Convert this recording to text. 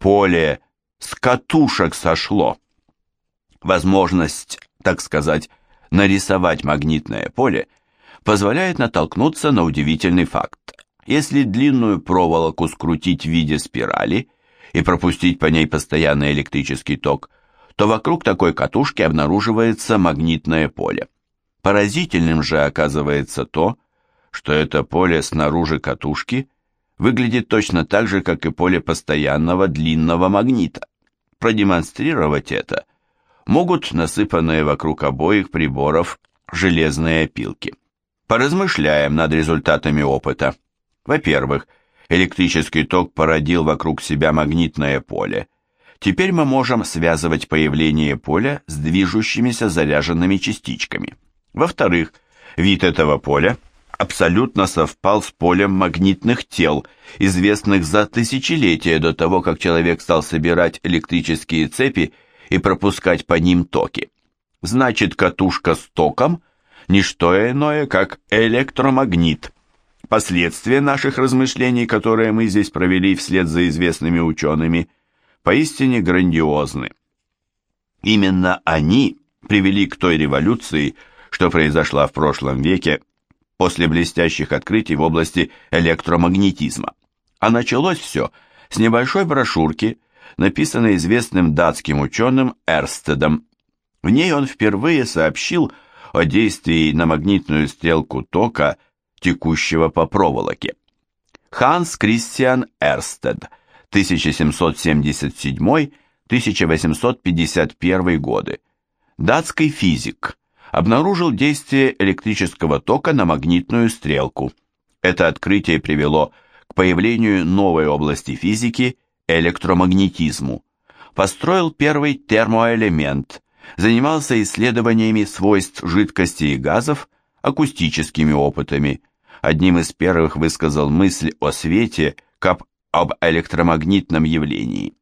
поле с катушек сошло. Возможность, так сказать, нарисовать магнитное поле позволяет натолкнуться на удивительный факт. Если длинную проволоку скрутить в виде спирали и пропустить по ней постоянный электрический ток, то вокруг такой катушки обнаруживается магнитное поле. Поразительным же оказывается то, что это поле снаружи катушки выглядит точно так же, как и поле постоянного длинного магнита. Продемонстрировать это могут насыпанные вокруг обоих приборов железные опилки. Поразмышляем над результатами опыта. Во-первых, электрический ток породил вокруг себя магнитное поле. Теперь мы можем связывать появление поля с движущимися заряженными частичками. Во-вторых, вид этого поля абсолютно совпал с полем магнитных тел, известных за тысячелетия до того, как человек стал собирать электрические цепи и пропускать по ним токи. Значит, катушка с током – не что иное, как электромагнит. Последствия наших размышлений, которые мы здесь провели вслед за известными учеными, поистине грандиозны. Именно они привели к той революции, что произошла в прошлом веке после блестящих открытий в области электромагнетизма. А началось все с небольшой брошюрки – написанной известным датским ученым Эрстедом. В ней он впервые сообщил о действии на магнитную стрелку тока, текущего по проволоке. Ханс Кристиан Эрстед, 1777-1851 годы, датский физик, обнаружил действие электрического тока на магнитную стрелку. Это открытие привело к появлению новой области физики – электромагнетизму, построил первый термоэлемент, занимался исследованиями свойств жидкостей и газов, акустическими опытами. Одним из первых высказал мысль о свете как об электромагнитном явлении.